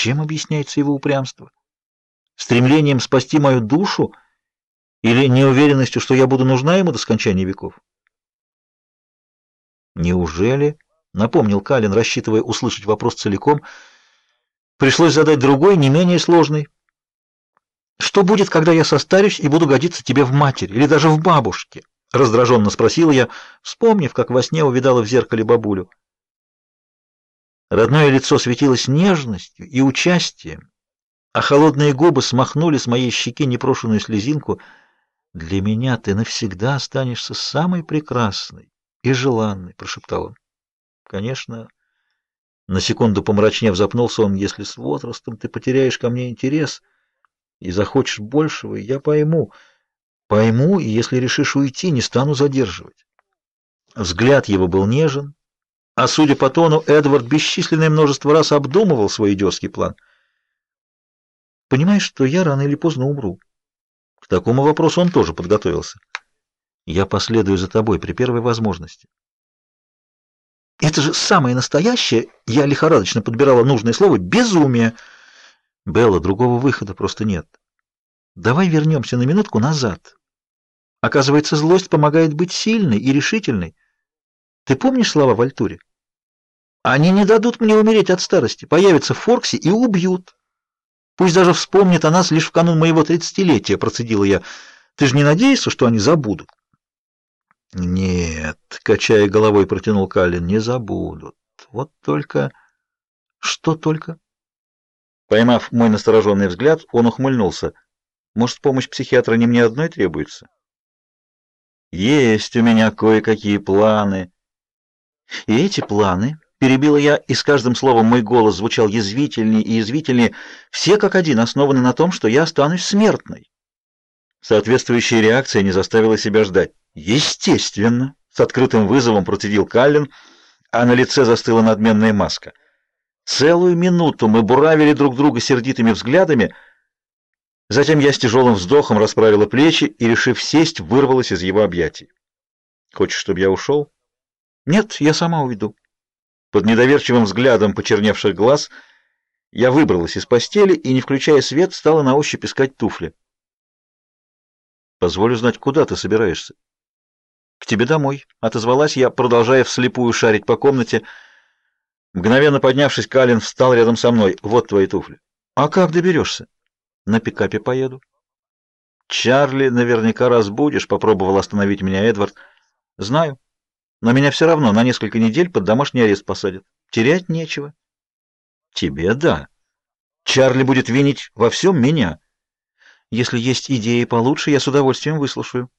Чем объясняется его упрямство? Стремлением спасти мою душу или неуверенностью, что я буду нужна ему до скончания веков? Неужели, напомнил Калин, рассчитывая услышать вопрос целиком, пришлось задать другой, не менее сложный. Что будет, когда я состарюсь и буду годиться тебе в матери или даже в бабушке? раздраженно спросила я, вспомнив, как во сне увидала в зеркале бабулю. Родное лицо светилось нежностью и участием, а холодные губы смахнули с моей щеки непрошенную слезинку. Для меня ты навсегда останешься самой прекрасной и желанной, прошептал он. Конечно, на секунду помрачнев запнулся он, если с возрастом ты потеряешь ко мне интерес и захочешь большего, я пойму. Пойму, и если решишь уйти, не стану задерживать. Взгляд его был нежен, а судя по тону, Эдвард бесчисленное множество раз обдумывал свой идиотский план. Понимаешь, что я рано или поздно умру. К такому вопросу он тоже подготовился. Я последую за тобой при первой возможности. Это же самое настоящее, я лихорадочно подбирала нужное слово, безумие. Белла, другого выхода просто нет. Давай вернемся на минутку назад. Оказывается, злость помогает быть сильной и решительной. Ты помнишь слова в Альтуре? Они не дадут мне умереть от старости, появятся в Форксе и убьют. Пусть даже вспомнят о нас лишь в канун моего тридцатилетия, процедила я. Ты же не надеешься, что они забудут? Нет, качая головой, протянул Калин, не забудут. Вот только что только Поймав мой настороженный взгляд, он ухмыльнулся. Может, помощь психиатра не мне одной требуется? Есть у меня кое-какие планы. И эти планы, перебила я, и с каждым словом мой голос звучал язвительнее и язвительнее, все как один основаны на том, что я останусь смертной. Соответствующая реакция не заставила себя ждать. Естественно, с открытым вызовом процедил Каллен, а на лице застыла надменная маска. Целую минуту мы буравили друг друга сердитыми взглядами, Затем я с тяжелым вздохом расправила плечи и, решив сесть, вырвалась из его объятий. Хочешь, чтобы я ушел?» «Нет, я сама уведу». Под недоверчивым взглядом почерневших глаз я выбралась из постели и, не включая свет, стала на ощупь искать туфли. «Позволю знать, куда ты собираешься?» «К тебе домой», — отозвалась я, продолжая вслепую шарить по комнате. Мгновенно поднявшись, Калин встал рядом со мной. «Вот твои туфли». «А как доберешься?» На пикапе поеду. Чарли наверняка разбудишь, попробовал остановить меня Эдвард. Знаю. Но меня все равно на несколько недель под домашний арест посадят. Терять нечего. Тебе да. Чарли будет винить во всем меня. Если есть идеи получше, я с удовольствием выслушаю.